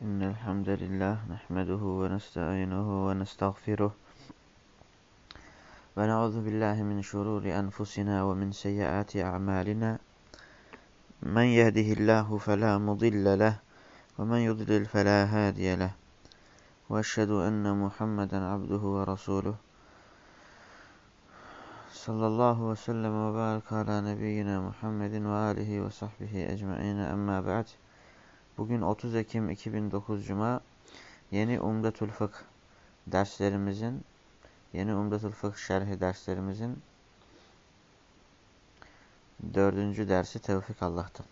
إن الحمد لله نحمده ونستعينه ونستغفره ونعوذ بالله من شرور أنفسنا ومن سيئات أعمالنا. من يهده الله فلا مضل له ومن يضلل فلا هادي له. وأشهد أن محمدا عبده ورسوله. صلى الله وسلم وبارك على نبينا Muhammed ve alihi ve sahbihi ecmaîn. Bugün 30 Ekim 2009 Cuma. Yeni Umdetül Fıkh derslerimizin Yeni Umdetül Fıkh şerhi derslerimizin dördüncü dersi Tevfik Allah'tan.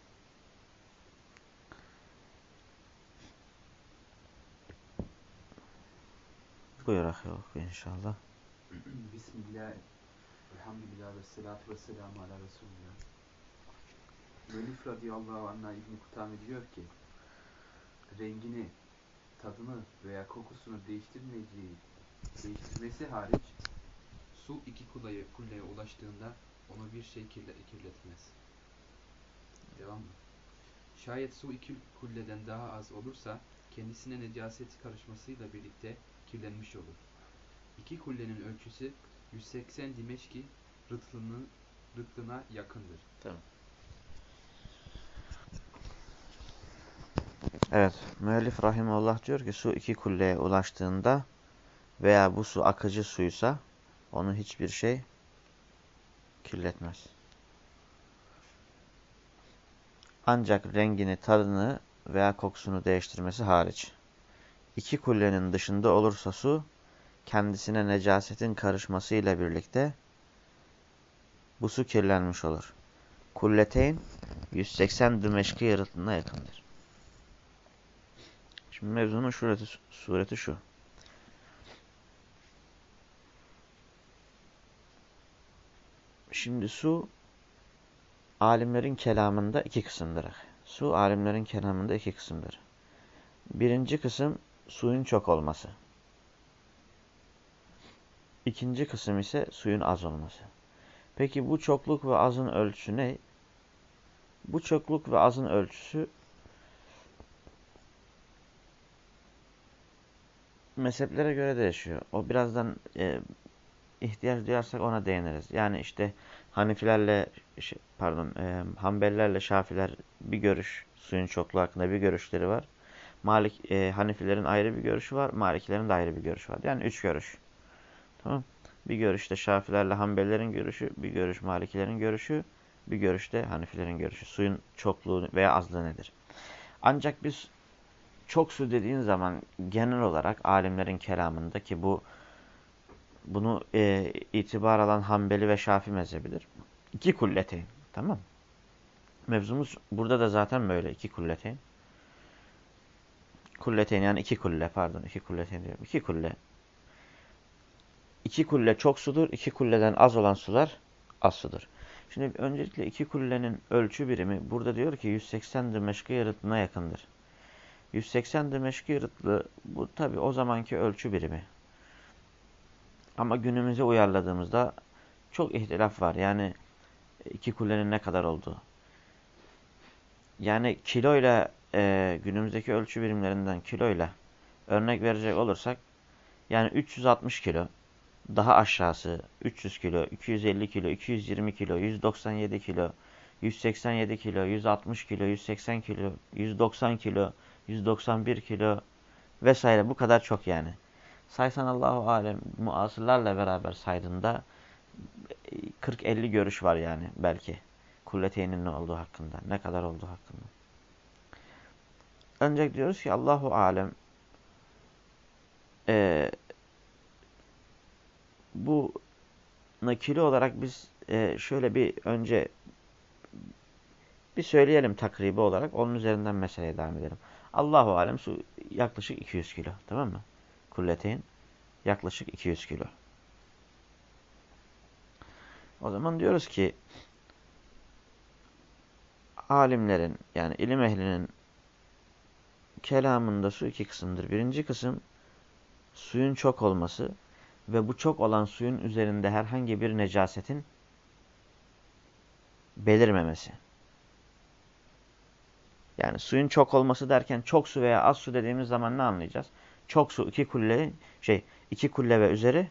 Buyur ahi inşallah. Bismillah, elhamdülillah ve salatu ve selamu ala Resulullah. Mölif radıyallahu anh'a İbn-i Kutame diyor ki, rengini, tadını veya kokusunu değiştirmeyeceği, değiştirmesi hariç, su iki kulleye, kulleye ulaştığında onu bir şey kirle, kirletmez. Devam mı? Şayet su iki kulleden daha az olursa, kendisine necaset karışmasıyla birlikte kirlenmiş olur. İki kullenin ölçüsü 180 Dimeşki rıtlının, rıtlına yakındır. Tamam. Evet, müellif rahimullah diyor ki su iki kulleye ulaştığında veya bu su akıcı suysa onu hiçbir şey kirletmez. Ancak rengini, tadını veya kokusunu değiştirmesi hariç. İki kullenin dışında olursa su kendisine necasetin karışmasıyla birlikte bu su kirlenmiş olur. Kulleteyn 180 dümeşki yaratığına yakındır. Şimdi mevzunun sureti, sureti şu. Şimdi su alimlerin kelamında iki kısımdır. Su alimlerin kelamında iki kısımdır. Birinci kısım suyun çok olması. İkinci kısım ise suyun az olması. Peki bu çokluk ve azın ölçüsü ne? Bu çokluk ve azın ölçüsü mezheplere göre değişiyor. O birazdan e, ihtiyaç duyarsak ona değiniriz. Yani işte Hanifilerle pardon e, Hanbelilerle Şafiler bir görüş suyun çokluğu hakkında bir görüşleri var. Malik e, Hanifilerin ayrı bir görüşü var. Malikilerin de ayrı bir görüşü var. Yani üç görüş. Tamam. Bir görüşte Şafilerle Hanbelilerin görüşü, bir görüş Malikilerin görüşü, bir görüşte Hanifilerin görüşü. Suyun çokluğu veya azlığı nedir? Ancak biz çok su dediğin zaman genel olarak alimlerin kelamında ki bu bunu e, itibar alan Hanbeli ve Şafi mezhebidir. İki kulleteyn. Tamam Mevzumuz burada da zaten böyle. iki kulleteyn. Kulleteyn yani iki kulle pardon. iki kulleteyn diyorum. İki kulle. İki kulle çok sudur. iki kulleden az olan sular az sudur. Şimdi öncelikle iki kullenin ölçü birimi burada diyor ki 180 Dimeşki yarıtına yakındır. 180 Dimeşki yarıtlı bu tabi o zamanki ölçü birimi. Ama günümüze uyarladığımızda çok ihtilaf var. Yani iki kulenin ne kadar olduğu. Yani kiloyla e, günümüzdeki ölçü birimlerinden kiloyla örnek verecek olursak yani 360 kilo daha aşağısı 300 kilo, 250 kilo, 220 kilo, 197 kilo, 187 kilo, 160 kilo, 180 kilo, 190 kilo, 191 kilo vesaire bu kadar çok yani. Saysan Allahu alem muasırlarla beraber saydığında 40-50 görüş var yani belki. Kulleteynin ne olduğu hakkında, ne kadar olduğu hakkında. Ancak diyoruz ki Allahu alem e, bu nakili olarak biz e, şöyle bir önce bir söyleyelim takribi olarak. Onun üzerinden meseleye devam edelim. Allahu alem su yaklaşık 200 kilo. Tamam mı? Kulleteyn yaklaşık 200 kilo. O zaman diyoruz ki alimlerin yani ilim ehlinin kelamında su iki kısımdır. Birinci kısım suyun çok olması ve bu çok olan suyun üzerinde herhangi bir necasetin belirmemesi. Yani suyun çok olması derken çok su veya az su dediğimiz zaman ne anlayacağız? Çok su iki kulle şey iki kulle ve üzeri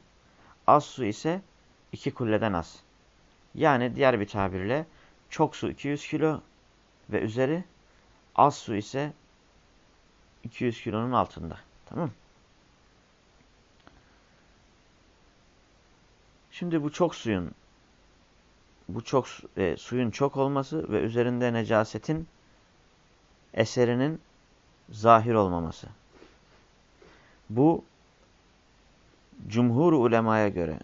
az su ise iki kulleden az. Yani diğer bir tabirle çok su 200 kilo ve üzeri az su ise 200 kilonun altında. Tamam Şimdi bu çok suyun bu çok e, suyun çok olması ve üzerinde necasetin eserinin zahir olmaması. Bu cumhur ulemaya göre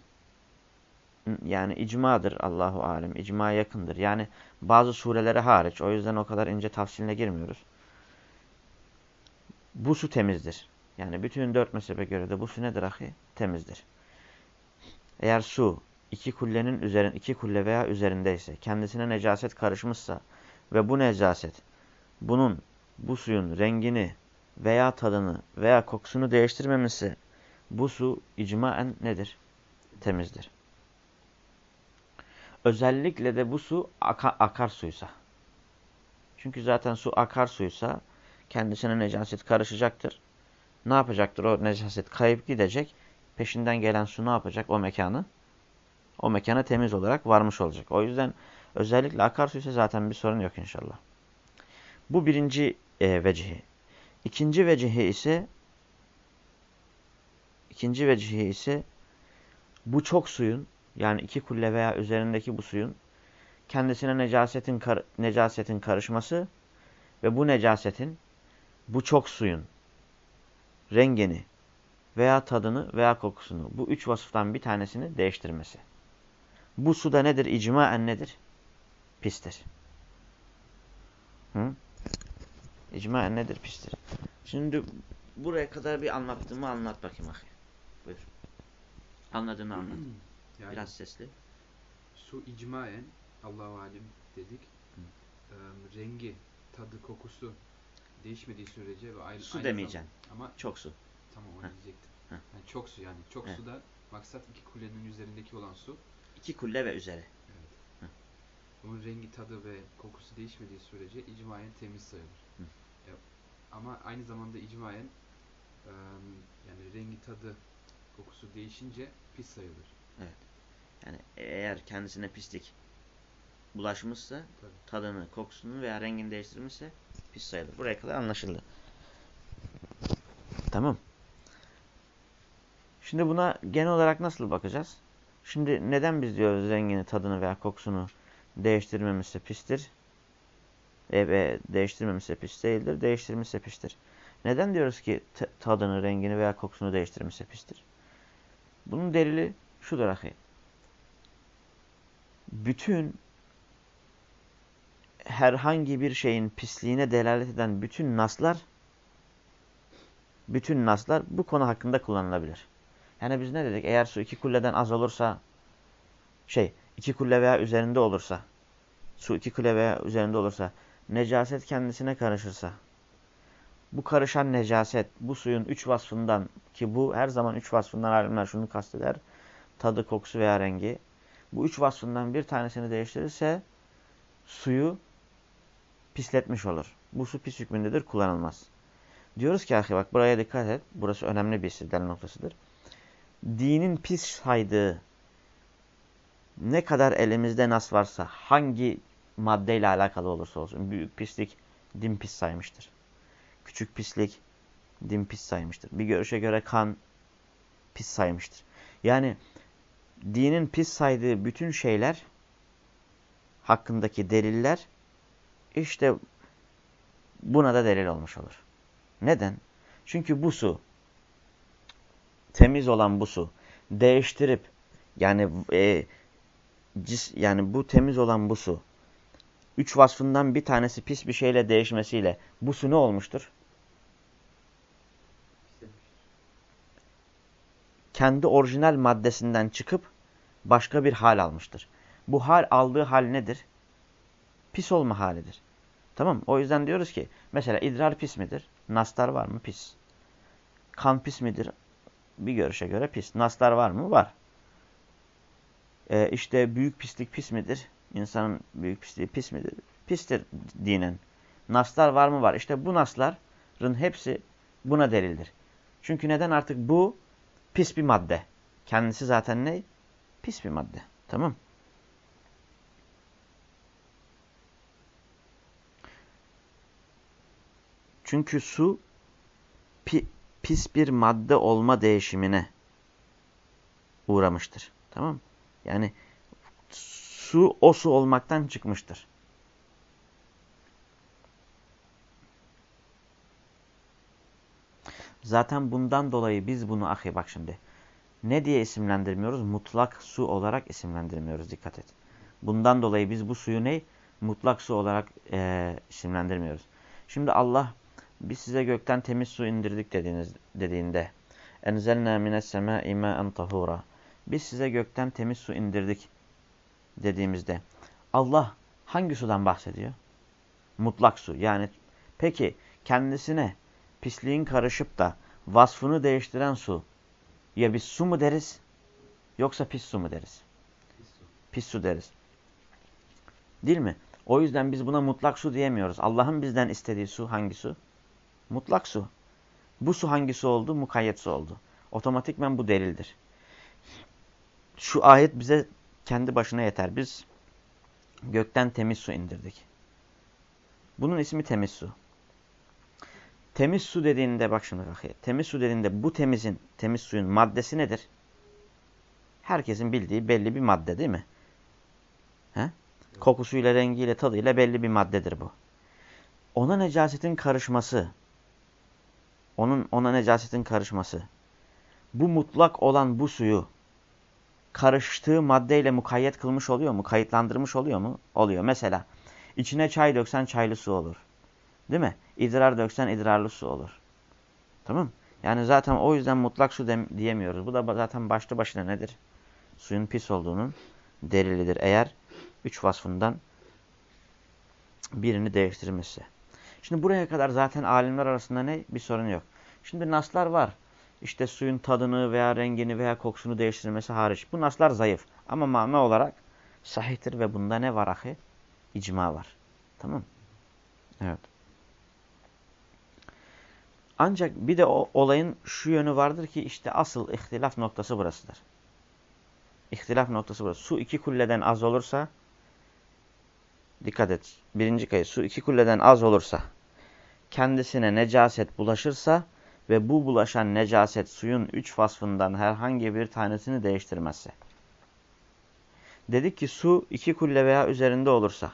yani icmadır Allahu alem. İcma yakındır. Yani bazı surelere hariç. O yüzden o kadar ince tafsiline girmiyoruz. Bu su temizdir. Yani bütün dört mezhebe göre de bu su nedir ahi? Temizdir. Eğer su iki kullenin üzerin iki kulle veya üzerindeyse, kendisine necaset karışmışsa ve bu necaset bunun bu suyun rengini veya tadını veya kokusunu değiştirmemesi bu su icmaen nedir? Temizdir. Özellikle de bu su aka, akarsuysa. Çünkü zaten su akarsuysa kendisine necaset karışacaktır. Ne yapacaktır? O necaset kayıp gidecek. Peşinden gelen su ne yapacak? O mekanı o mekana temiz olarak varmış olacak. O yüzden özellikle akarsu ise zaten bir sorun yok inşallah. Bu birinci e, vecihi. İkinci vecihi ise ikinci vecihi ise bu çok suyun yani iki kulle veya üzerindeki bu suyun kendisine necasetin, kar necasetin karışması ve bu necasetin bu çok suyun rengini veya tadını veya kokusunu bu üç vasıftan bir tanesini değiştirmesi. Bu suda nedir? İcmaen nedir? Pistir. Hı? İcmaen nedir? Pistir. Şimdi buraya kadar bir anlattığımı anlat bakayım ahi. Buyur. Anladığını anlat. Yani, Biraz sesli. Su icmaen Allahu alim dedik. E, rengi, tadı, kokusu değişmediği sürece ve aynı su aynı demeyeceksin. Ama çok su. Tamam onu diyecektim. Yani çok su yani. Çok Heh. suda maksat iki kulenin üzerindeki olan su İki kulle ve üzeri. Evet. Bunun rengi, tadı ve kokusu değişmediği sürece icmayen temiz sayılır. Hı. Ama aynı zamanda icmayen e, yani rengi, tadı, kokusu değişince pis sayılır. Evet. Yani eğer kendisine pislik bulaşmışsa Tabii. tadını, kokusunu veya rengini değiştirmişse pis sayılır. Buraya kadar anlaşıldı. Tamam. Şimdi buna genel olarak nasıl bakacağız? Şimdi neden biz diyoruz rengini, tadını veya kokusunu değiştirmemişse pistir? E, e, değiştirmemişse pis değildir, değiştirmişse pistir. Neden diyoruz ki tadını, rengini veya kokusunu değiştirmişse pistir? Bunun delili şudur ahi. Bütün herhangi bir şeyin pisliğine delalet eden bütün naslar bütün naslar bu konu hakkında kullanılabilir. Yani biz ne dedik? Eğer su iki kulleden az olursa şey iki kulle veya üzerinde olursa su iki kulle veya üzerinde olursa necaset kendisine karışırsa bu karışan necaset bu suyun üç vasfından ki bu her zaman üç vasfından alimler şunu kasteder. Tadı, kokusu veya rengi. Bu üç vasfından bir tanesini değiştirirse suyu pisletmiş olur. Bu su pis hükmündedir, kullanılmaz. Diyoruz ki ahi bak buraya dikkat et. Burası önemli bir istidlal noktasıdır dinin pis saydığı ne kadar elimizde nas varsa hangi maddeyle alakalı olursa olsun büyük pislik din pis saymıştır. Küçük pislik din pis saymıştır. Bir görüşe göre kan pis saymıştır. Yani dinin pis saydığı bütün şeyler hakkındaki deliller işte buna da delil olmuş olur. Neden? Çünkü bu su temiz olan bu su değiştirip yani e, cis, yani bu temiz olan bu su üç vasfından bir tanesi pis bir şeyle değişmesiyle bu su ne olmuştur? Kendi orijinal maddesinden çıkıp başka bir hal almıştır. Bu hal aldığı hal nedir? Pis olma halidir. Tamam O yüzden diyoruz ki mesela idrar pis midir? Nastar var mı? Pis. Kan pis midir? bir görüşe göre pis. Naslar var mı? Var. Ee, işte büyük pislik pis midir? İnsanın büyük pisliği pis midir? Pistir dinen. Naslar var mı? Var. İşte bu nasların hepsi buna delildir. Çünkü neden artık bu pis bir madde. Kendisi zaten ne? Pis bir madde. Tamam Çünkü su pi, pis bir madde olma değişimine uğramıştır. Tamam Yani su o su olmaktan çıkmıştır. Zaten bundan dolayı biz bunu ahi bak şimdi. Ne diye isimlendirmiyoruz? Mutlak su olarak isimlendirmiyoruz. Dikkat et. Bundan dolayı biz bu suyu ne? Mutlak su olarak e, isimlendirmiyoruz. Şimdi Allah biz size gökten temiz su indirdik dediğiniz, dediğinde enzelna mines semâi mâen tahura biz size gökten temiz su indirdik dediğimizde Allah hangi sudan bahsediyor? Mutlak su. Yani peki kendisine pisliğin karışıp da vasfını değiştiren su ya biz su mu deriz yoksa pis su mu deriz? Pis su, pis su deriz. Değil mi? O yüzden biz buna mutlak su diyemiyoruz. Allah'ın bizden istediği su hangi su? Mutlak su. Bu su hangi su oldu? Mukayyet su oldu. Otomatikmen bu delildir. Şu ayet bize kendi başına yeter. Biz gökten temiz su indirdik. Bunun ismi temiz su. Temiz su dediğinde bak şimdi bakayım. Temiz su dediğinde bu temizin, temiz suyun maddesi nedir? Herkesin bildiği belli bir madde değil mi? He? Kokusuyla, rengiyle, tadıyla belli bir maddedir bu. Ona necasetin karışması, onun ona necasetin karışması, bu mutlak olan bu suyu karıştığı maddeyle mukayyet kılmış oluyor mu? Kayıtlandırmış oluyor mu? Oluyor. Mesela içine çay döksen çaylı su olur. Değil mi? İdrar döksen idrarlı su olur. Tamam Yani zaten o yüzden mutlak su diyemiyoruz. Bu da zaten başlı başına nedir? Suyun pis olduğunun delilidir. Eğer üç vasfından birini değiştirmişse. Şimdi buraya kadar zaten alimler arasında ne? Bir sorun yok. Şimdi naslar var. İşte suyun tadını veya rengini veya kokusunu değiştirmesi hariç. Bu naslar zayıf. Ama mana olarak sahihtir ve bunda ne var ahi? İcma var. Tamam Evet. Ancak bir de o olayın şu yönü vardır ki işte asıl ihtilaf noktası burasıdır. İhtilaf noktası burası. Su iki kulleden az olursa dikkat et. Birinci kayıt su iki kulleden az olursa kendisine necaset bulaşırsa ve bu bulaşan necaset suyun üç vasfından herhangi bir tanesini değiştirmezse. Dedik ki su iki kulle veya üzerinde olursa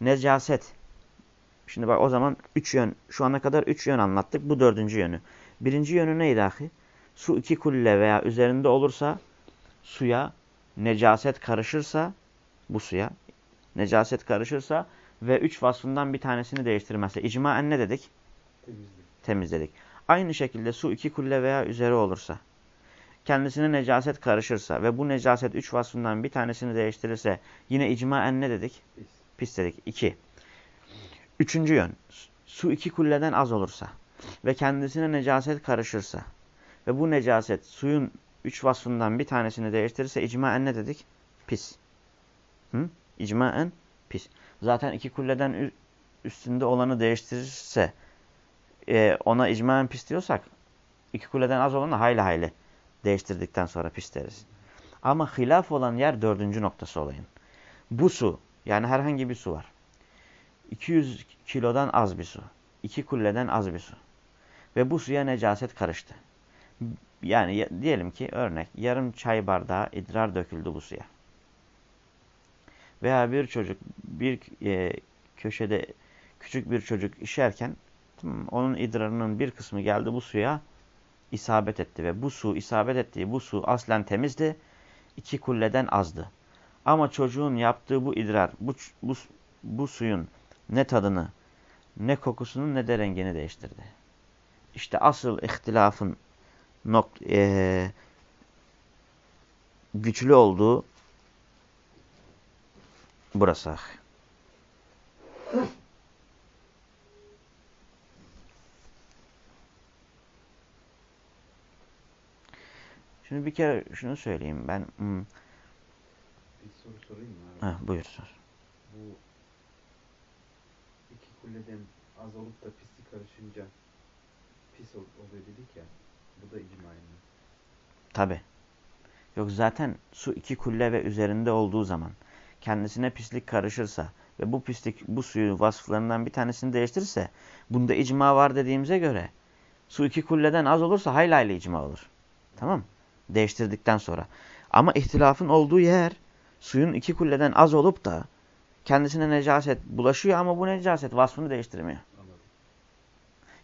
necaset Şimdi bak o zaman üç yön, şu ana kadar üç yön anlattık. Bu dördüncü yönü. Birinci yönü neydi ahi? Su iki kulle veya üzerinde olursa suya necaset karışırsa bu suya necaset karışırsa ve üç vasfından bir tanesini değiştirmezse. İcmaen ne dedik? Temizledik. Temizledik. Aynı şekilde su iki kulle veya üzeri olursa kendisine necaset karışırsa ve bu necaset üç vasfından bir tanesini değiştirirse yine icmaen ne dedik? Pis. Pis dedik. İki. Üçüncü yön. Su iki kulleden az olursa ve kendisine necaset karışırsa ve bu necaset suyun üç vasfından bir tanesini değiştirirse icmaen ne dedik? Pis. Hı? İcmaen pis. Zaten iki kulleden üstünde olanı değiştirirse e, ona icmaen pis diyorsak iki kuleden az olanı hayli hayli değiştirdikten sonra pis deriz. Ama hilaf olan yer dördüncü noktası olayın. Bu su yani herhangi bir su var. 200 kilodan az bir su. 2 kulleden az bir su. Ve bu suya necaset karıştı. Yani diyelim ki örnek yarım çay bardağı idrar döküldü bu suya. Veya bir çocuk bir e, köşede küçük bir çocuk işerken onun idrarının bir kısmı geldi bu suya isabet etti. Ve bu su isabet ettiği bu su aslen temizdi. iki kulleden azdı. Ama çocuğun yaptığı bu idrar bu, bu, bu suyun ne tadını, ne kokusunu ne de rengini değiştirdi. İşte asıl ihtilafın nok e, güçlü olduğu burası. Şimdi bir kere şunu söyleyeyim ben. Hmm, bir soru sorayım mı abi? Heh, buyur sor. Bu iki kulleden az olup da pislik karışınca pis ol- oluyor dedik ya. Bu da icma mı? Tabi. Yok zaten su iki kulle ve üzerinde olduğu zaman kendisine pislik karışırsa ve bu pislik bu suyu vasıflarından bir tanesini değiştirirse bunda icma var dediğimize göre su iki kulleden az olursa hayli icma olur. Tamam Değiştirdikten sonra. Ama ihtilafın olduğu yer suyun iki kulleden az olup da kendisine necaset bulaşıyor ama bu necaset vasfını değiştirmiyor. Anladım.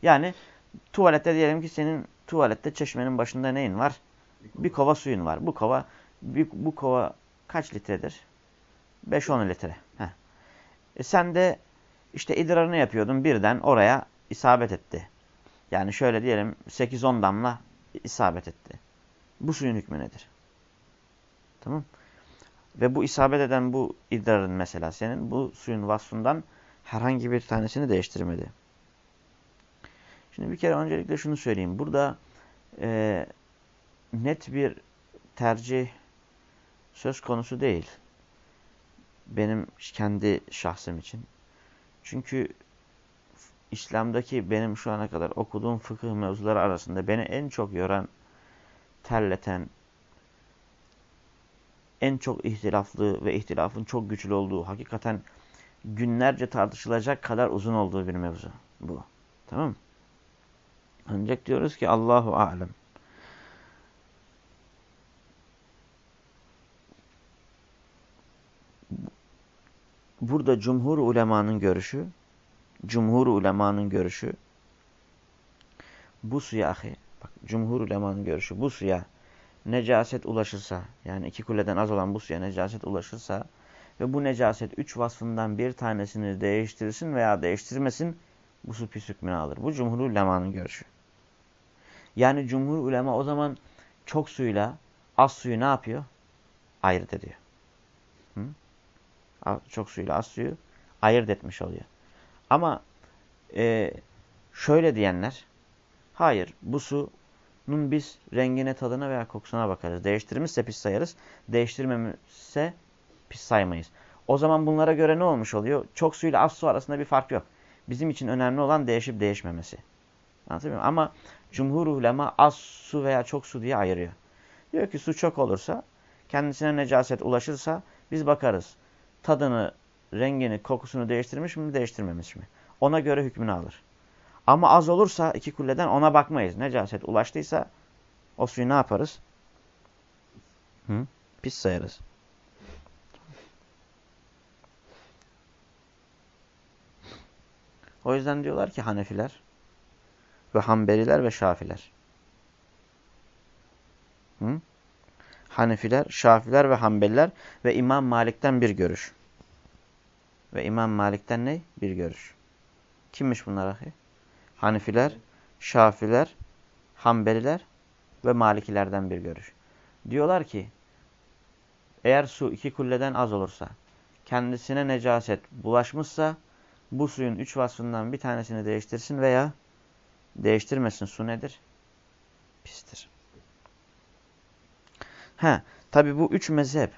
Yani tuvalette diyelim ki senin tuvalette çeşmenin başında neyin var? Bir kova suyun var. Bu kova bir, bu kova kaç litredir? 5-10 litre. Heh. E sen de işte idrarını yapıyordun birden oraya isabet etti. Yani şöyle diyelim 8-10 damla isabet etti. Bu suyun hükmü nedir? Tamam. Ve bu isabet eden bu idrarın mesela senin bu suyun vasfından herhangi bir tanesini değiştirmedi. Şimdi bir kere öncelikle şunu söyleyeyim. Burada e, net bir tercih söz konusu değil. Benim kendi şahsım için. Çünkü İslam'daki benim şu ana kadar okuduğum fıkıh mevzuları arasında beni en çok yoran, terleten, en çok ihtilaflı ve ihtilafın çok güçlü olduğu, hakikaten günlerce tartışılacak kadar uzun olduğu bir mevzu bu. Tamam mı? Ancak diyoruz ki Allahu alem. Burada cumhur ulemanın görüşü, cumhur ulemanın görüşü, bu suya ahi, bak cumhur ulemanın görüşü, bu suya necaset ulaşırsa, yani iki kuleden az olan bu suya necaset ulaşırsa ve bu necaset üç vasfından bir tanesini değiştirsin veya değiştirmesin, bu su pis hükmünü alır. Bu cumhur ulemanın görüşü. Yani cumhur ulema o zaman çok suyla az suyu ne yapıyor? Ayırt ediyor. Hı? Çok suyla az suyu ayırt etmiş oluyor. Ama e, şöyle diyenler, hayır bu sunun biz rengine, tadına veya kokusuna bakarız. Değiştirmişse pis sayarız, değiştirmemişse pis saymayız. O zaman bunlara göre ne olmuş oluyor? Çok suyla az su arasında bir fark yok. Bizim için önemli olan değişip değişmemesi. Anlatabiliyor muyum? Ama cumhur ulema az su veya çok su diye ayırıyor. Diyor ki su çok olursa, kendisine necaset ulaşırsa biz bakarız. Tadını, rengini, kokusunu değiştirmiş mi, değiştirmemiş mi? Ona göre hükmünü alır. Ama az olursa iki kulleden ona bakmayız. Necaset ulaştıysa o suyu ne yaparız? Hı? Pis sayarız. O yüzden diyorlar ki Hanefiler ve Hanbeliler ve Şafiler. Hı? Hanefiler, Şafiler ve Hanbeliler ve İmam Malik'ten bir görüş. Ve İmam Malik'ten ne? Bir görüş. Kimmiş bunlar ahi? Hanefiler, Şafiler, Hanbeliler ve Malikilerden bir görüş. Diyorlar ki eğer su iki kulleden az olursa kendisine necaset bulaşmışsa bu suyun üç vasfından bir tanesini değiştirsin veya değiştirmesin. Su nedir? Pistir. He, tabi bu üç mezhep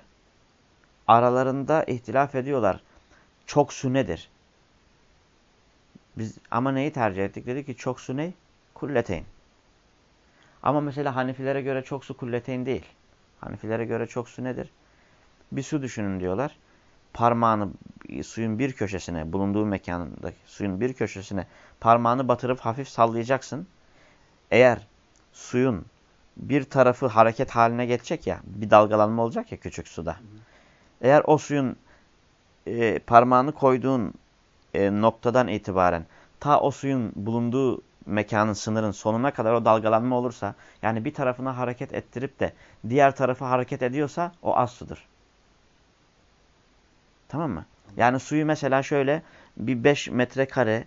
aralarında ihtilaf ediyorlar. Çok su nedir? Biz ama neyi tercih ettik? Dedi ki çok su ne? Kulleteyn. Ama mesela Hanifilere göre çok su kulleteyn değil. Hanifilere göre çok su nedir? Bir su düşünün diyorlar. Parmağını suyun bir köşesine, bulunduğu mekanındaki suyun bir köşesine parmağını batırıp hafif sallayacaksın. Eğer suyun bir tarafı hareket haline geçecek ya, bir dalgalanma olacak ya küçük suda. Eğer o suyun e, parmağını koyduğun e, noktadan itibaren ta o suyun bulunduğu mekanın sınırın sonuna kadar o dalgalanma olursa yani bir tarafına hareket ettirip de diğer tarafı hareket ediyorsa o az sudur. Tamam mı? Yani suyu mesela şöyle bir 5 metrekare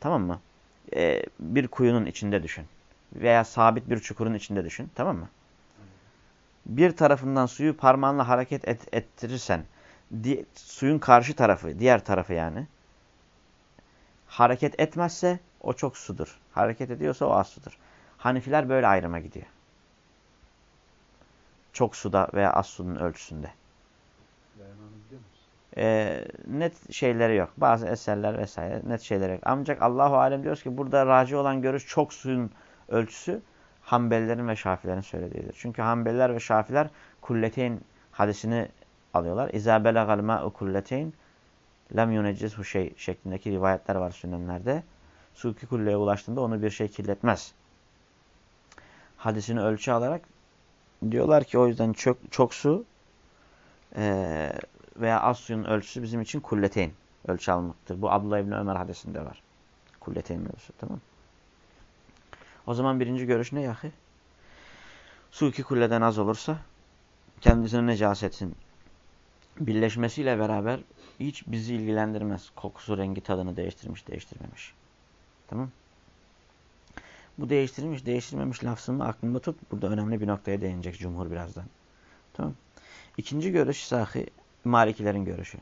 tamam mı? Ee, bir kuyunun içinde düşün. Veya sabit bir çukurun içinde düşün. Tamam mı? Bir tarafından suyu parmağınla hareket et, ettirirsen di, suyun karşı tarafı, diğer tarafı yani hareket etmezse o çok sudur. Hareket ediyorsa o az sudur. Hanifiler böyle ayrıma gidiyor. Çok suda veya az sudun ölçüsünde. e, net şeyleri yok. Bazı eserler vesaire net şeyleri yok. Ancak Allahu Alem diyoruz ki burada raci olan görüş çok suyun ölçüsü Hanbelilerin ve Şafilerin söylediğidir. Çünkü Hanbeliler ve Şafiler kulleteyn hadisini alıyorlar. İzâ belagal mâ'u kulleteyn lem yuneccizhu şey şeklindeki rivayetler var sünnenlerde. Su iki kulleye ulaştığında onu bir şey kirletmez. Hadisini ölçü alarak diyorlar ki o yüzden çok, çok su e, veya az suyun ölçüsü bizim için kulleteyn ölçü almaktır. Bu Abdullah İbni Ömer hadisinde var. Kulleteyn mevzusu tamam O zaman birinci görüş ne yahi? Su iki kulleden az olursa kendisine necasetin birleşmesiyle beraber hiç bizi ilgilendirmez. Kokusu, rengi, tadını değiştirmiş, değiştirmemiş. Tamam Bu değiştirmiş, değiştirmemiş lafzımı aklımda tut. Burada önemli bir noktaya değinecek Cumhur birazdan. Tamam İkinci görüş sahi Malikilerin görüşü.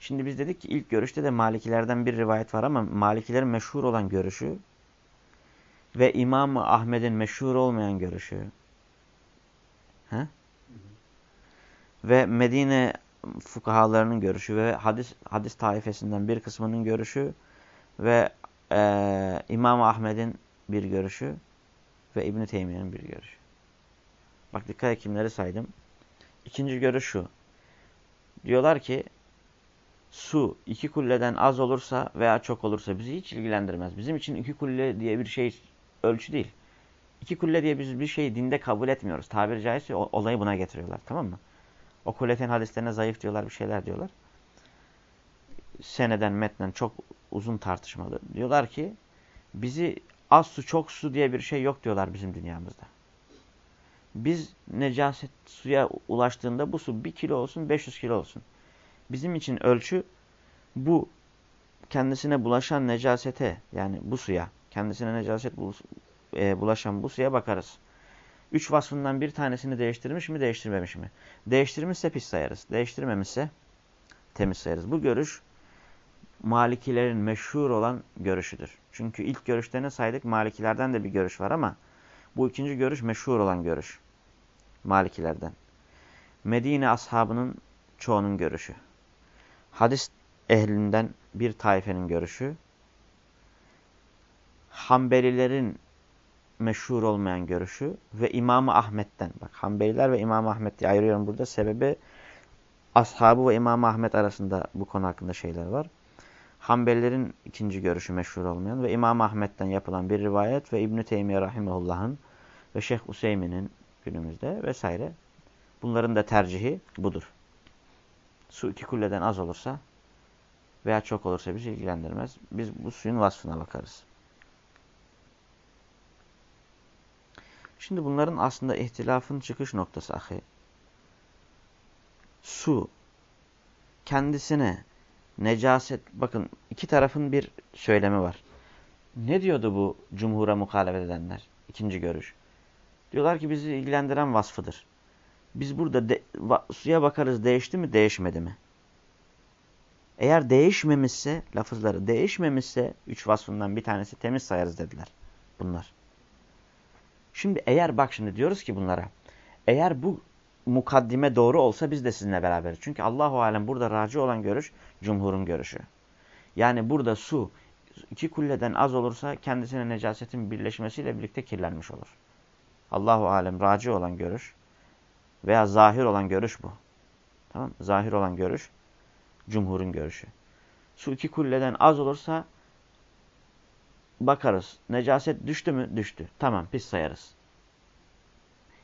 Şimdi biz dedik ki ilk görüşte de Malikilerden bir rivayet var ama Malikilerin meşhur olan görüşü ve İmam Ahmed'in meşhur olmayan görüşü. He? Ve Medine fukahalarının görüşü ve hadis hadis taifesinden bir kısmının görüşü ve e, İmam Ahmed'in bir görüşü ve İbn Teymiye'nin bir görüşü. Bak dikkat et kimleri saydım. İkinci görüş şu. Diyorlar ki su iki kulleden az olursa veya çok olursa bizi hiç ilgilendirmez. Bizim için iki kulle diye bir şey ölçü değil. İki kulle diye biz bir şeyi dinde kabul etmiyoruz. Tabiri caizse olayı buna getiriyorlar. Tamam mı? O kulletin hadislerine zayıf diyorlar, bir şeyler diyorlar. Seneden, metnen çok uzun tartışmalı. Diyorlar ki bizi az su çok su diye bir şey yok diyorlar bizim dünyamızda. Biz necaset suya ulaştığında bu su 1 kilo olsun 500 kilo olsun. Bizim için ölçü bu kendisine bulaşan necasete yani bu suya kendisine necaset e, bulaşan bu suya bakarız. Üç vasfından bir tanesini değiştirmiş mi değiştirmemiş mi? Değiştirmişse pis sayarız. Değiştirmemişse temiz sayarız. Bu görüş Malikilerin meşhur olan görüşüdür. Çünkü ilk görüşte ne saydık? Malikilerden de bir görüş var ama bu ikinci görüş meşhur olan görüş. Malikilerden. Medine ashabının çoğunun görüşü. Hadis ehlinden bir taifenin görüşü. Hanbelilerin meşhur olmayan görüşü ve İmam-ı Ahmet'ten. Bak Hanbeliler ve İmam Ahmet diye ayırıyorum burada. Sebebi ashabı ve İmam Ahmet arasında bu konu hakkında şeyler var. Hanbelilerin ikinci görüşü meşhur olmayan ve İmam Ahmet'ten yapılan bir rivayet ve İbn-i Teymiye Rahimahullah'ın ve Şeyh Useymi'nin günümüzde vesaire. Bunların da tercihi budur. Su iki kulleden az olursa veya çok olursa bizi ilgilendirmez. Biz bu suyun vasfına bakarız. Şimdi bunların aslında ihtilafın çıkış noktası ahi. Su kendisine necaset, bakın iki tarafın bir söylemi var. Ne diyordu bu cumhura muhalefet edenler? İkinci görüş. Diyorlar ki bizi ilgilendiren vasfıdır. Biz burada de, va, suya bakarız değişti mi değişmedi mi? Eğer değişmemişse, lafızları değişmemişse üç vasfından bir tanesi temiz sayarız dediler bunlar. Şimdi eğer bak şimdi diyoruz ki bunlara eğer bu mukaddime doğru olsa biz de sizinle beraberiz. Çünkü Allahu alem burada raci olan görüş cumhurun görüşü. Yani burada su iki kulleden az olursa kendisine necasetin birleşmesiyle birlikte kirlenmiş olur. Allahu alem raci olan görüş veya zahir olan görüş bu. Tamam Zahir olan görüş cumhurun görüşü. Su iki kulleden az olursa bakarız. Necaset düştü mü? Düştü. Tamam pis sayarız.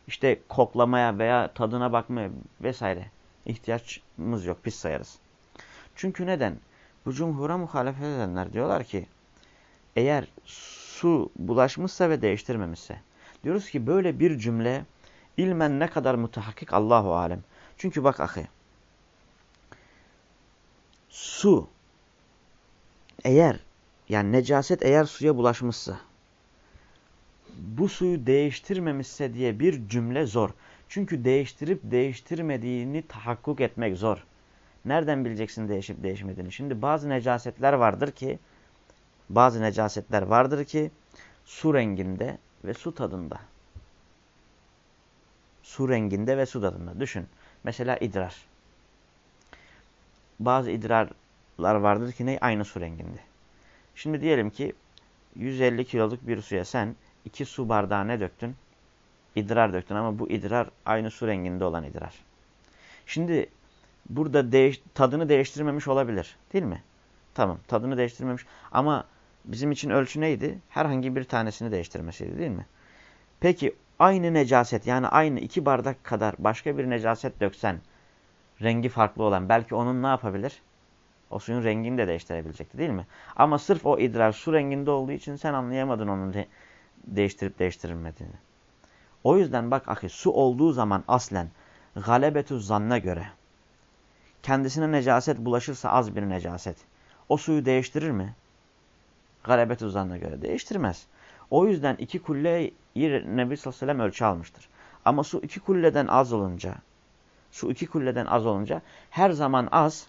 İşte koklamaya veya tadına bakmaya vesaire ihtiyaçımız yok. Pis sayarız. Çünkü neden? Bu cumhura muhalefet edenler diyorlar ki eğer su bulaşmışsa ve değiştirmemişse diyoruz ki böyle bir cümle ilmen ne kadar mutahakkik Allahu alem. Çünkü bak ahi su eğer yani necaset eğer suya bulaşmışsa bu suyu değiştirmemişse diye bir cümle zor. Çünkü değiştirip değiştirmediğini tahakkuk etmek zor. Nereden bileceksin değişip değişmediğini? Şimdi bazı necasetler vardır ki bazı necasetler vardır ki su renginde ve su tadında. Su renginde ve su tadında. Düşün. Mesela idrar. bazı idrarlar vardır ki ne? Aynı su renginde. Şimdi diyelim ki 150 kiloluk bir suya sen 2 su bardağı ne döktün? İdrar döktün ama bu idrar aynı su renginde olan idrar. Şimdi burada değiş, tadını değiştirmemiş olabilir. Değil mi? Tamam tadını değiştirmemiş. Ama bizim için ölçü neydi? Herhangi bir tanesini değiştirmesiydi değil mi? Peki aynı necaset yani aynı iki bardak kadar başka bir necaset döksen rengi farklı olan belki onun ne yapabilir? O suyun rengini de değiştirebilecekti değil mi? Ama sırf o idrar su renginde olduğu için sen anlayamadın onun de değiştirip değiştirilmediğini. O yüzden bak ahi su olduğu zaman aslen galebetü zanna göre kendisine necaset bulaşırsa az bir necaset o suyu değiştirir mi? Galebetü zanna göre değiştirmez. O yüzden iki kulleyi Nebi sallallahu aleyhi ve sellem ölçü almıştır. Ama su iki kulleden az olunca su iki kulleden az olunca her zaman az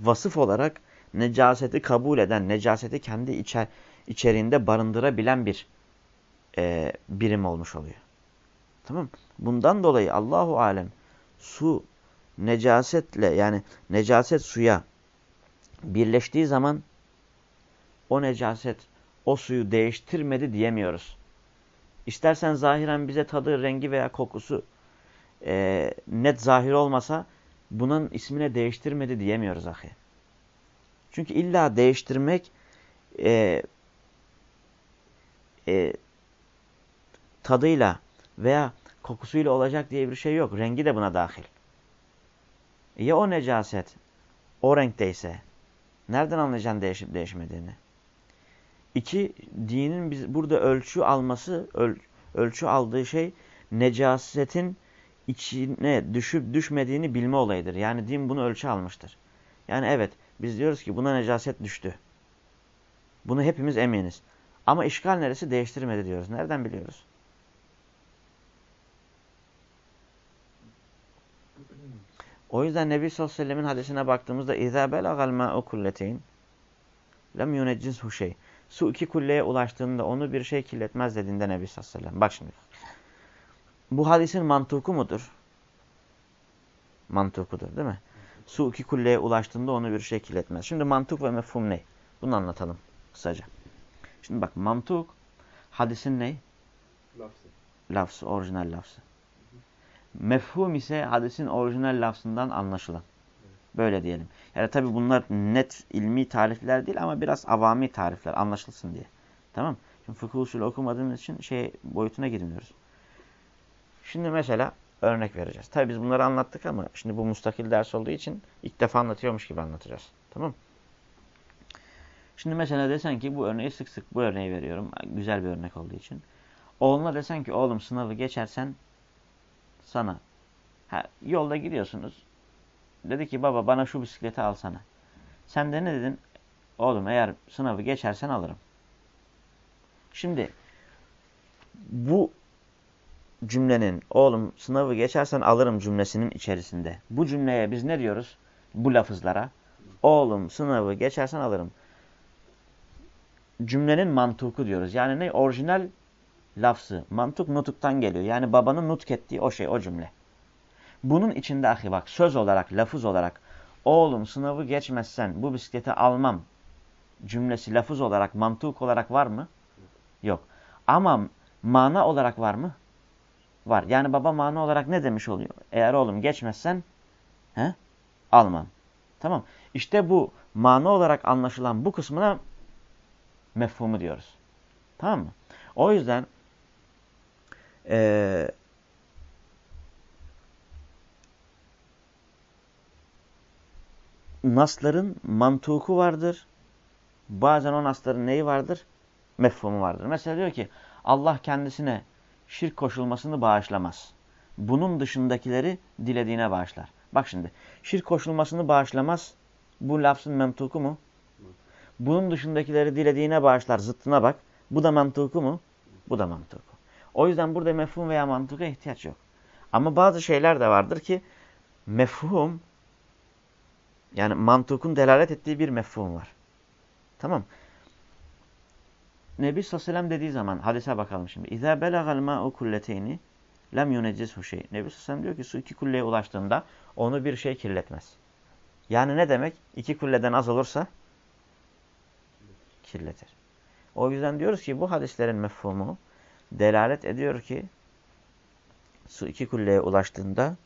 vasıf olarak necaseti kabul eden, necaseti kendi içer, içeriğinde barındırabilen bir e, birim olmuş oluyor. Tamam Bundan dolayı Allahu Alem su necasetle yani necaset suya birleştiği zaman o necaset o suyu değiştirmedi diyemiyoruz. İstersen zahiren bize tadı, rengi veya kokusu e, net zahir olmasa bunun ismine değiştirmedi diyemiyoruz ahi. Çünkü illa değiştirmek e, e, tadıyla veya kokusuyla olacak diye bir şey yok. Rengi de buna dahil. Ya o necaset o renkteyse nereden anlayacaksın değişip değişmediğini? İki, dinin biz burada ölçü alması, öl, ölçü aldığı şey necasetin içine düşüp düşmediğini bilme olayıdır. Yani din bunu ölçü almıştır. Yani evet biz diyoruz ki buna necaset düştü. Bunu hepimiz eminiz. Ama işgal neresi değiştirmedi diyoruz. Nereden biliyoruz? O yüzden Nebi sallallahu aleyhi ve sellemin hadisine baktığımızda اِذَا بَلَغَ الْمَاءُ كُلَّتَيْنِ lem يُنَجِّزْهُ şey. Su iki kulleye ulaştığında onu bir şey kirletmez dediğinde Nebi sallallahu aleyhi ve sellem. Bak şimdi. Bu hadisin mantuku mudur? Mantukudur değil mi? Su iki kulleye ulaştığında onu bir şey kirletmez. Şimdi mantuk ve mefhum ne? Bunu anlatalım kısaca. Şimdi bak mantuk hadisin ne? Lafzı. Lafzı, orijinal lafzı. Mefhum ise hadisin orijinal lafzından anlaşılan. Böyle diyelim. Yani tabi bunlar net ilmi tarifler değil ama biraz avami tarifler anlaşılsın diye. Tamam Şimdi fıkıh usulü okumadığımız için şey boyutuna girmiyoruz. Şimdi mesela örnek vereceğiz. Tabi biz bunları anlattık ama şimdi bu mustakil ders olduğu için ilk defa anlatıyormuş gibi anlatacağız. Tamam Şimdi mesela desen ki bu örneği sık sık bu örneği veriyorum. Güzel bir örnek olduğu için. Oğluna desen ki oğlum sınavı geçersen sana. Ha, yolda gidiyorsunuz. Dedi ki baba bana şu bisikleti alsana. Sen de ne dedin? Oğlum eğer sınavı geçersen alırım. Şimdi bu cümlenin oğlum sınavı geçersen alırım cümlesinin içerisinde. Bu cümleye biz ne diyoruz? Bu lafızlara. Oğlum sınavı geçersen alırım. Cümlenin mantuku diyoruz. Yani ne? Orijinal lafzı. Mantuk nutuktan geliyor. Yani babanın nutk ettiği o şey, o cümle. Bunun içinde ahi bak söz olarak, lafız olarak oğlum sınavı geçmezsen bu bisikleti almam cümlesi lafız olarak, mantuk olarak var mı? Yok. Ama mana olarak var mı? Var. Yani baba mana olarak ne demiş oluyor? Eğer oğlum geçmezsen he, almam. Tamam. İşte bu mana olarak anlaşılan bu kısmına mefhumu diyoruz. Tamam mı? O yüzden e, nasların mantuku vardır. Bazen o nasların neyi vardır? Mefhumu vardır. Mesela diyor ki Allah kendisine şirk koşulmasını bağışlamaz. Bunun dışındakileri dilediğine bağışlar. Bak şimdi şirk koşulmasını bağışlamaz. Bu lafzın mantuku mu? Bunun dışındakileri dilediğine bağışlar. Zıttına bak. Bu da mantuku mu? Bu da mantuku. O yüzden burada mefhum veya mantuka ihtiyaç yok. Ama bazı şeyler de vardır ki mefhum yani mantukun delalet ettiği bir mefhum var. Tamam. Nebi sallallahu dediği zaman hadise bakalım şimdi. İzâ belagal mâ'u kulleteyni lem yunecizhu şey. Nebi sallallahu diyor ki su iki kulleye ulaştığında onu bir şey kirletmez. Yani ne demek? İki kulleden az olursa kirletir. O yüzden diyoruz ki bu hadislerin mefhumu delalet ediyor ki su iki kulleye ulaştığında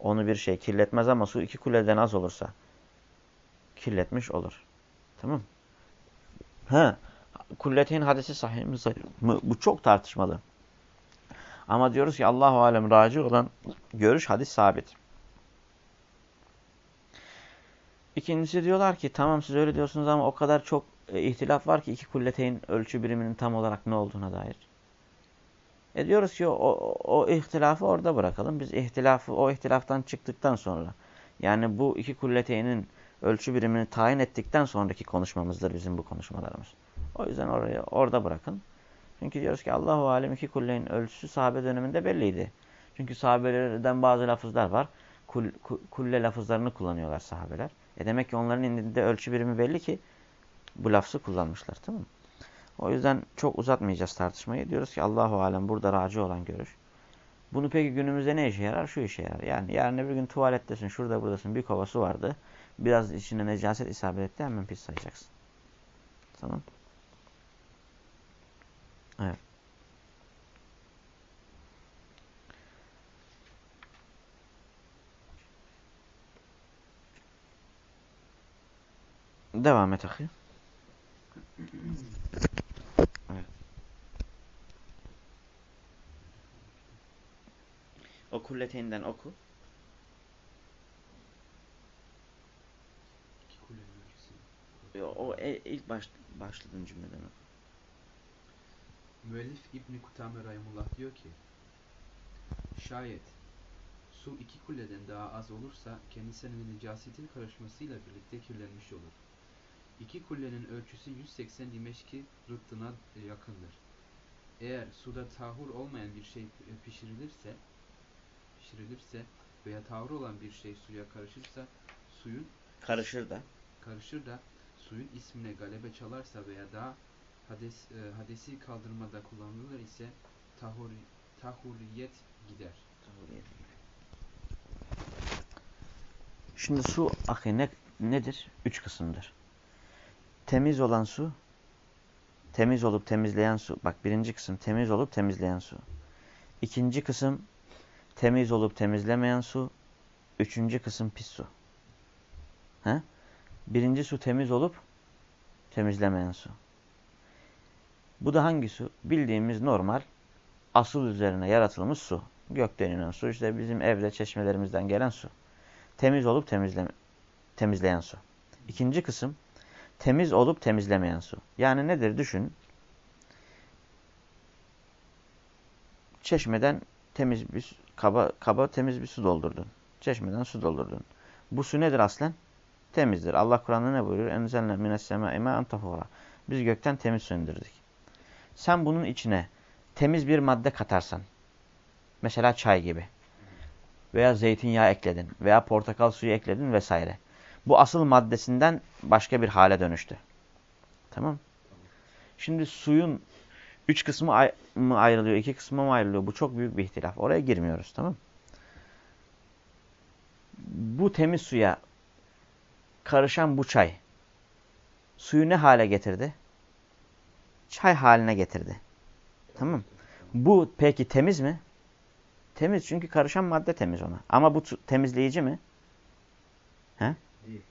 onu bir şey kirletmez ama su iki kuleden az olursa kirletmiş olur. Tamam Ha, kulleteyn hadisi sahih mi mı? Bu çok tartışmalı. Ama diyoruz ki Allahu alem raci olan görüş hadis sabit. İkincisi diyorlar ki tamam siz öyle diyorsunuz ama o kadar çok e, ihtilaf var ki iki kulleteyn ölçü biriminin tam olarak ne olduğuna dair. E diyoruz ki o, o, o ihtilafı orada bırakalım. Biz ihtilafı o ihtilaftan çıktıktan sonra yani bu iki kulleteynin ölçü birimini tayin ettikten sonraki konuşmamızdır bizim bu konuşmalarımız. O yüzden orayı orada bırakın. Çünkü diyoruz ki Allahu alem iki kulleyin ölçüsü sahabe döneminde belliydi. Çünkü sahabelerden bazı lafızlar var. Kul, kulle lafızlarını kullanıyorlar sahabeler. E demek ki onların indinde ölçü birimi belli ki bu lafzı kullanmışlar tamam mı? O yüzden çok uzatmayacağız tartışmayı. Diyoruz ki Allahu alem burada raci olan görüş. Bunu peki günümüzde ne işe yarar? Şu işe yarar. Yani yarın bir gün tuvalettesin, şurada buradasın, bir kova su vardı. Biraz içine necaset isabet etti, hemen pis sayacaksın. Tamam. Evet. Devam et ahi. Evet. O kulleteynden oku. O e, ilk baş, başladığın cümleden oku. Müellif İbni Kutame Rahimullah diyor ki Şayet su iki kuleden daha az olursa kendisinin necasetin karışmasıyla birlikte kirlenmiş olur. İki kullenin ölçüsü 180 Dimeşki rıttına yakındır. Eğer suda tahur olmayan bir şey pişirilirse pişirilirse veya tahur olan bir şey suya karışırsa suyun karışır da karışır da suyun ismine galebe çalarsa veya daha hades, e, hadesi kaldırmada kullanılır ise tahur, tahuriyet gider. Tahuriyet Şimdi su ahi ne, nedir? Üç kısımdır. Temiz olan su, temiz olup temizleyen su. Bak birinci kısım temiz olup temizleyen su. İkinci kısım temiz olup temizlemeyen su. Üçüncü kısım pis su. He? Birinci su temiz olup temizlemeyen su. Bu da hangi su? Bildiğimiz normal asıl üzerine yaratılmış su. Gökten inen su. İşte bizim evde çeşmelerimizden gelen su. Temiz olup temizleme, temizleyen su. İkinci kısım temiz olup temizlemeyen su. Yani nedir? Düşün. Çeşmeden temiz bir kaba, kaba temiz bir su doldurdun. Çeşmeden su doldurdun. Bu su nedir aslen? Temizdir. Allah Kur'an'da ne buyuruyor? Enzelne mines semâ imâ Biz gökten temiz su indirdik. Sen bunun içine temiz bir madde katarsan, mesela çay gibi veya zeytinyağı ekledin veya portakal suyu ekledin vesaire. Bu asıl maddesinden başka bir hale dönüştü. Tamam. Şimdi suyun üç kısmı mı ayrılıyor, iki kısmı mı ayrılıyor? Bu çok büyük bir ihtilaf. Oraya girmiyoruz. Tamam Bu temiz suya karışan bu çay suyu ne hale getirdi? Çay haline getirdi. Tamam Bu peki temiz mi? Temiz çünkü karışan madde temiz ona. Ama bu temizleyici mi? He? Değil.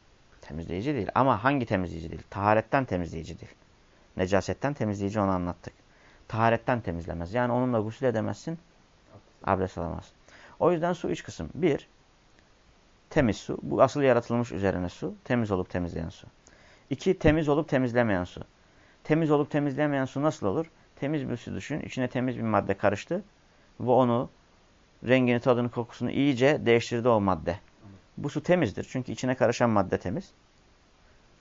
Temizleyici değil. Ama hangi temizleyici değil? Taharetten temizleyici değil. Necasetten temizleyici onu anlattık. Taharetten temizlemez. Yani onunla gusül edemezsin. Abdest alamazsın. O yüzden su üç kısım. Bir, temiz su. Bu asıl yaratılmış üzerine su. Temiz olup temizleyen su. İki, temiz olup temizlemeyen su. Temiz olup temizlemeyen su nasıl olur? Temiz bir su düşün. İçine temiz bir madde karıştı. Ve onu rengini, tadını, kokusunu iyice değiştirdi o madde. Bu su temizdir. Çünkü içine karışan madde temiz.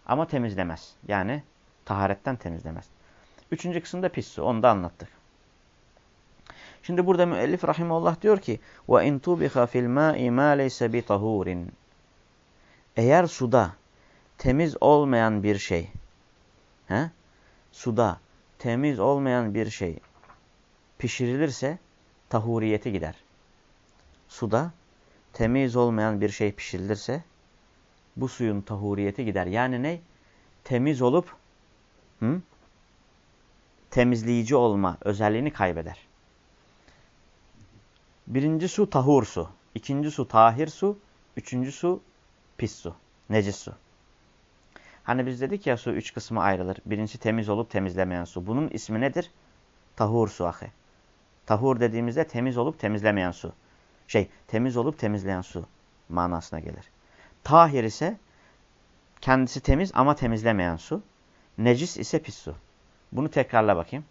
Ama temizlemez. Yani taharetten temizlemez. Üçüncü kısımda pis su. Onu da anlattık. Şimdi burada müellif rahimullah diyor ki وَاِنْ تُبِخَ فِي الْمَاءِ مَا لَيْسَ بِطَهُورٍ Eğer suda temiz olmayan bir şey he, suda temiz olmayan bir şey pişirilirse tahuriyeti gider. Suda temiz olmayan bir şey pişirilirse bu suyun tahuriyeti gider. Yani ne? Temiz olup hı? temizleyici olma özelliğini kaybeder. Birinci su tahur su. ikinci su tahir su. Üçüncü su pis su. Necis su. Hani biz dedik ya su üç kısmı ayrılır. Birincisi temiz olup temizlemeyen su. Bunun ismi nedir? Tahur su ahi. Tahur dediğimizde temiz olup temizlemeyen su. Şey temiz olup temizleyen su manasına gelir. Tahir ise kendisi temiz ama temizlemeyen su. Necis ise pis su. Bunu tekrarla bakayım.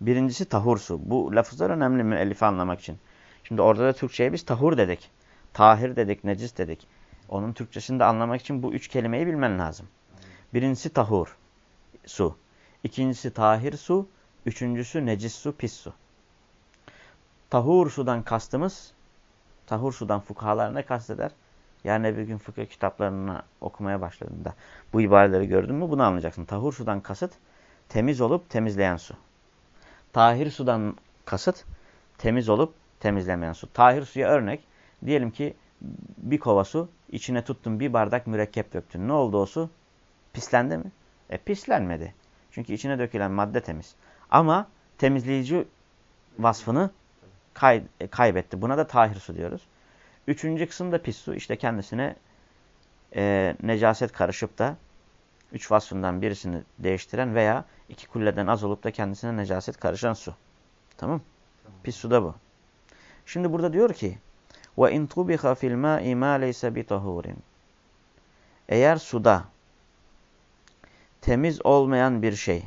Birincisi tahur su. Bu lafızlar önemli müellifi anlamak için. Şimdi orada da Türkçe'ye biz tahur dedik. Tahir dedik, necis dedik. Onun Türkçesini de anlamak için bu üç kelimeyi bilmen lazım. Birincisi tahur, su. İkincisi tahir su. Üçüncüsü necis su, pis su. Tahur sudan kastımız, tahur sudan fukahalar ne kasteder? Yani bir gün fıkıh kitaplarını okumaya başladığında bu ibareleri gördün mü bunu anlayacaksın. Tahur sudan kasıt temiz olup temizleyen su. Tahir sudan kasıt temiz olup temizlemeyen su. Tahir suya örnek diyelim ki bir kova su içine tuttun bir bardak mürekkep döktün. Ne oldu o su? Pislendi mi? E pislenmedi. Çünkü içine dökülen madde temiz. Ama temizleyici vasfını kay e, kaybetti. Buna da tahir su diyoruz. Üçüncü kısım da pis su. İşte kendisine e, necaset karışıp da üç vasfından birisini değiştiren veya iki kulleden az olup da kendisine necaset karışan su. Tamam Tamam. Pis su da bu. Şimdi burada diyor ki ve in tubiha fil ma'i ma leyse bitahurin. Eğer suda temiz olmayan bir şey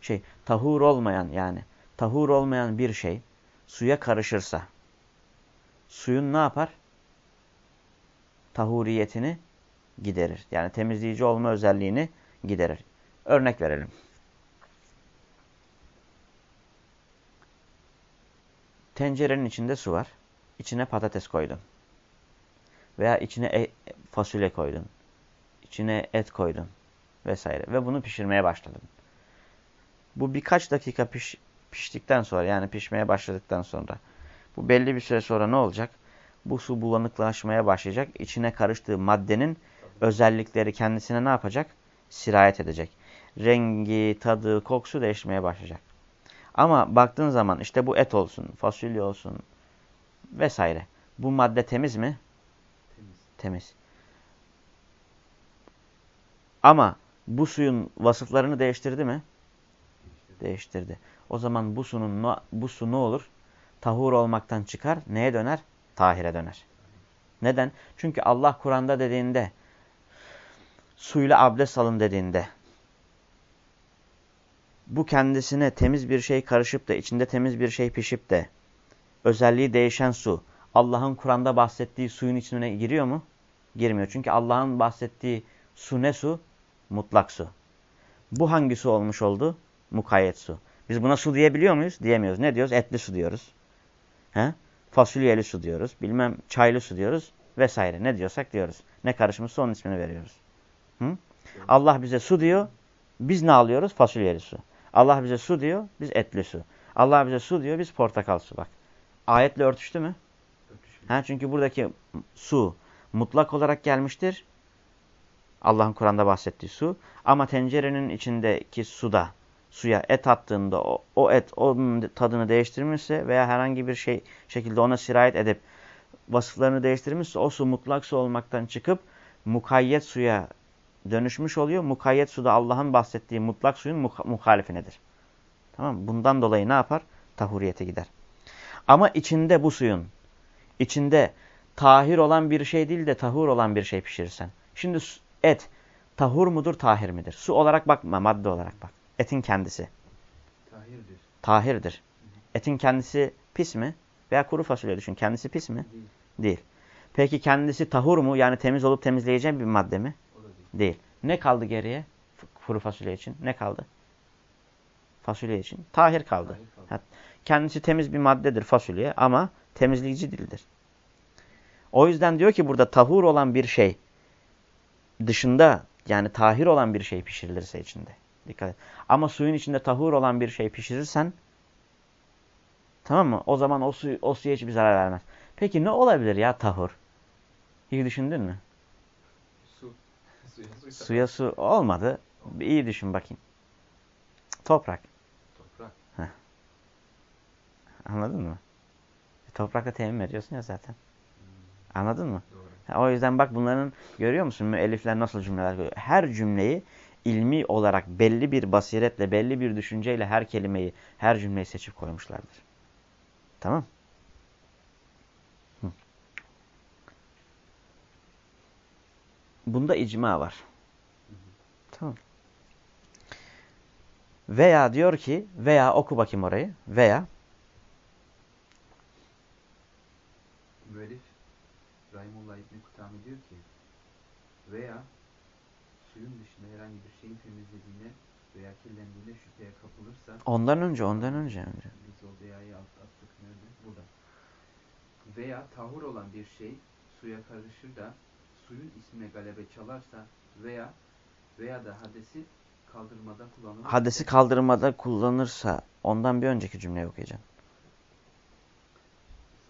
şey tahur olmayan yani tahur olmayan bir şey suya karışırsa suyun ne yapar? Tahuriyetini giderir. Yani temizleyici olma özelliğini giderir. Örnek verelim. Tencerenin içinde su var. İçine patates koydun. Veya içine e fasulye koydun. İçine et koydun. Vesaire. Ve bunu pişirmeye başladın. Bu birkaç dakika piş, piştikten sonra yani pişmeye başladıktan sonra bu belli bir süre sonra ne olacak? Bu su bulanıklaşmaya başlayacak. İçine karıştığı maddenin özellikleri kendisine ne yapacak? Sirayet edecek. Rengi, tadı, kokusu değişmeye başlayacak. Ama baktığın zaman işte bu et olsun, fasulye olsun vesaire. Bu madde temiz mi? Temiz. Temiz. Ama bu suyun vasıflarını değiştirdi mi? Değiştirdi. değiştirdi. O zaman bu sunun bu su ne olur? Tahur olmaktan çıkar. Neye döner? Tahire döner. Neden? Çünkü Allah Kur'an'da dediğinde suyla abdest alın dediğinde bu kendisine temiz bir şey karışıp da içinde temiz bir şey pişip de özelliği değişen su Allah'ın Kur'an'da bahsettiği suyun içine giriyor mu? Girmiyor. Çünkü Allah'ın bahsettiği su ne su? Mutlak su. Bu hangi su olmuş oldu? Mukayyet su. Biz buna su diyebiliyor muyuz? Diyemiyoruz. Ne diyoruz? Etli su diyoruz. He? Fasulyeli su diyoruz. Bilmem çaylı su diyoruz. Vesaire. Ne diyorsak diyoruz. Ne karışımızsa onun ismini veriyoruz. Hı? Allah bize su diyor. Biz ne alıyoruz? Fasulyeli su. Allah bize su diyor. Biz etli su. Allah bize su diyor. Biz portakal su. Bak. Ayetle örtüştü mü? Ha, çünkü buradaki su mutlak olarak gelmiştir. Allah'ın Kur'an'da bahsettiği su. Ama tencerenin içindeki suda, suya et attığında o, o et onun tadını değiştirmişse veya herhangi bir şey şekilde ona sirayet edip vasıflarını değiştirmişse o su mutlak su olmaktan çıkıp mukayyet suya dönüşmüş oluyor. Mukayyet suda Allah'ın bahsettiği mutlak suyun muh muhalifinedir. Tamam mı? Bundan dolayı ne yapar? Tahuriyete gider. Ama içinde bu suyun, içinde tahir olan bir şey değil de tahur olan bir şey pişirirsen. Şimdi et tahur mudur, tahir midir? Su olarak bakma, madde olarak bak. Etin kendisi. Tahirdir. Tahirdir. Etin kendisi pis mi? Veya kuru fasulye düşün. Kendisi pis mi? Değil. Değil. Peki kendisi tahur mu? Yani temiz olup temizleyeceğim bir madde mi? Değil. Ne kaldı geriye? Kuru fasulye için. Ne kaldı? Fasulye için. Tahir kaldı. Tahir kaldı. Kendisi temiz bir maddedir fasulye ama temizleyici değildir. O yüzden diyor ki burada tahur olan bir şey dışında yani tahir olan bir şey pişirilirse içinde. Dikkat et. Ama suyun içinde tahur olan bir şey pişirirsen Tamam mı? O zaman o, su, o suya hiçbir zarar vermez. Peki ne olabilir ya tahur? Hiç düşündün mü? Su. Suya su. Suya su olmadı. Bir iyi düşün bakayım. Toprak. Toprak. Anladın mı? E, Toprakla temin ediyorsun ya zaten. Hmm, Anladın mı? doğru. O yüzden bak bunların görüyor musun müellifler nasıl cümleler koyuyor? Her cümleyi ilmi olarak belli bir basiretle, belli bir düşünceyle her kelimeyi, her cümleyi seçip koymuşlardır. Tamam? Bunda icma var. Hı hı. Tamam. Veya diyor ki, veya oku bakayım orayı. Veya Müellif Rahimullah İbni Kutami diyor ki veya suyun dışında herhangi bir şeyin temizlediğine veya kirlendiğine şüpheye kapılırsa ondan önce, ondan önce. önce. biz o veya'yı alt attık nerede? Burada. Veya tahur olan bir şey suya karışır da suyun ismine galebe çalarsa veya veya da hadesi kaldırmada kullanılır. Hadesi kaldırmada kullanırsa ondan bir önceki cümleyi okuyacağım.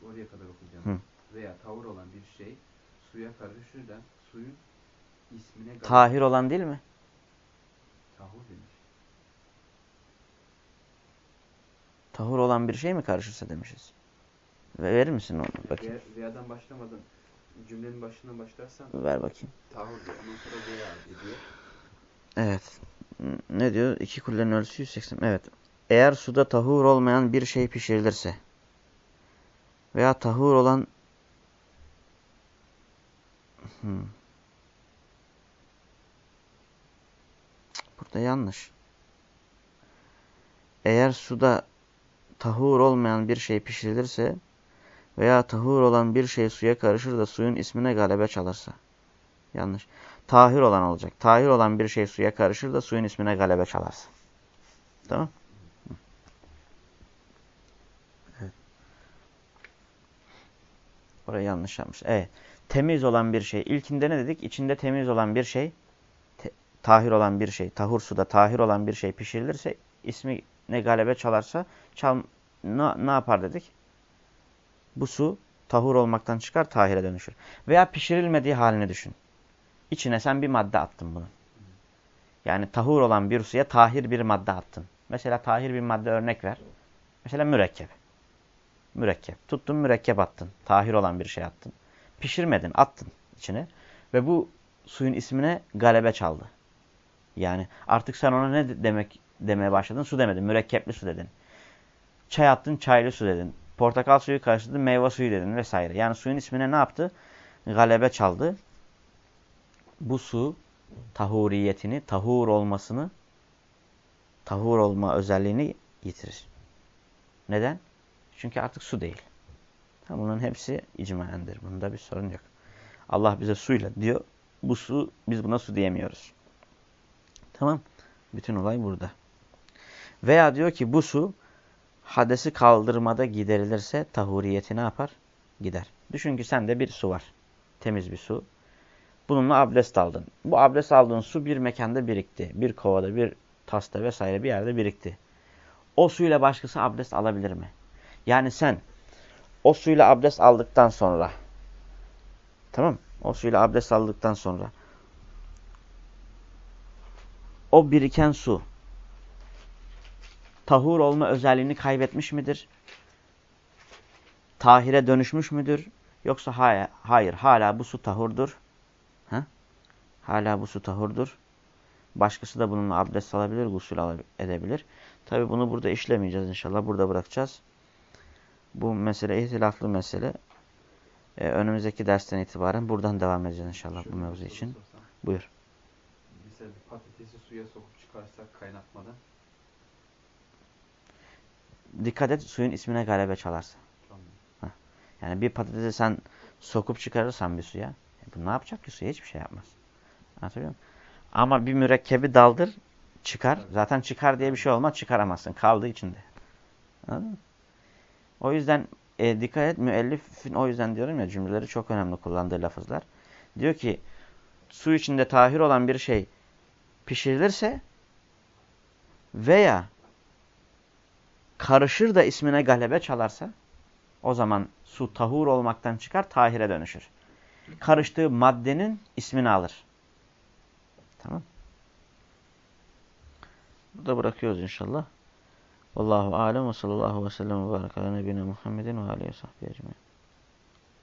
Oraya kadar okuyacağım. Hı. Veya tahur olan bir şey suya karışır da suyun ismine galebe Tahir olan değil mi? tahur demiş. Tahur olan bir şey mi karışırsa demişiz. Ve verir misin onu? Bakayım. Veya, veya'dan başlamadan cümlenin başından başlarsan Ver bakayım. tahur diyor. Ondan sonra veya diyor. Evet. Ne diyor? İki kullerin ölçüsü 180. Evet. Eğer suda tahur olmayan bir şey pişirilirse veya tahur olan Hmm. Burada yanlış. Eğer suda tahur olmayan bir şey pişirilirse veya tahur olan bir şey suya karışır da suyun ismine galebe çalarsa. Yanlış. Tahir olan olacak. Tahir olan bir şey suya karışır da suyun ismine galebe çalarsın. Tamam Evet. Orayı yanlış yapmış. Evet. Temiz olan bir şey. İlkinde ne dedik? İçinde temiz olan bir şey, tahir olan bir şey, tahur suda tahir olan bir şey pişirilirse, ismi ne galebe çalarsa, çal, ne, ne yapar dedik? Bu su tahur olmaktan çıkar, tahire dönüşür. Veya pişirilmediği halini düşün. İçine sen bir madde attın bunun. Yani tahur olan bir suya tahir bir madde attın. Mesela tahir bir madde örnek ver. Mesela mürekkep. Mürekkep. Tuttun mürekkep attın. Tahir olan bir şey attın. Pişirmedin attın içine. Ve bu suyun ismine galebe çaldı. Yani artık sen ona ne demek demeye başladın? Su demedin. Mürekkepli su dedin. Çay attın çaylı su dedin. Portakal suyu karıştırdın meyve suyu dedin vesaire. Yani suyun ismine ne yaptı? Galebe çaldı bu su tahuriyetini, tahur olmasını, tahur olma özelliğini yitirir. Neden? Çünkü artık su değil. Bunların hepsi icmaendir. Bunda bir sorun yok. Allah bize suyla diyor. Bu su, biz buna su diyemiyoruz. Tamam. Bütün olay burada. Veya diyor ki bu su hadesi kaldırmada giderilirse tahuriyeti ne yapar? Gider. Düşün ki sende bir su var. Temiz bir su. Bununla abdest aldın. Bu abdest aldığın su bir mekanda birikti. Bir kovada, bir tasta vesaire bir yerde birikti. O suyla başkası abdest alabilir mi? Yani sen o suyla abdest aldıktan sonra tamam O suyla abdest aldıktan sonra o biriken su tahur olma özelliğini kaybetmiş midir? Tahire dönüşmüş müdür? Yoksa hayır, hayır hala bu su tahurdur. Ha? Hala bu su tahurdur. Başkası da bununla abdest alabilir, gusül edebilir. Tabi bunu burada işlemeyeceğiz inşallah. Burada bırakacağız. Bu mesele ihtilaflı mesele. Ee, önümüzdeki dersten itibaren buradan devam edeceğiz inşallah Şöyle bu mevzu için. sorsam. Buyur. Mesela patatesi suya sokup çıkarsak kaynatmadan Dikkat et suyun ismine galebe çalarsın. Yani bir patatesi sen sokup çıkarırsan bir suya, e bu ne yapacak ki suya? Hiçbir şey yapmaz. Anlatabiliyor muyum? Ama bir mürekkebi daldır, çıkar. Zaten çıkar diye bir şey olmaz, çıkaramazsın. Kaldı içinde. Anladın mı? O yüzden e, dikkat et, müellifin o yüzden diyorum ya cümleleri çok önemli kullandığı lafızlar. Diyor ki, su içinde tahir olan bir şey pişirilirse veya karışır da ismine galebe çalarsa o zaman su tahur olmaktan çıkar tahire dönüşür. Karıştığı maddenin ismini alır. Tamam. Burada bırakıyoruz inşallah. Vallahu alem ve sallallahu ve sellem ve barak ala nebine Muhammedin ve aleyhi sahbihi ecmaîn.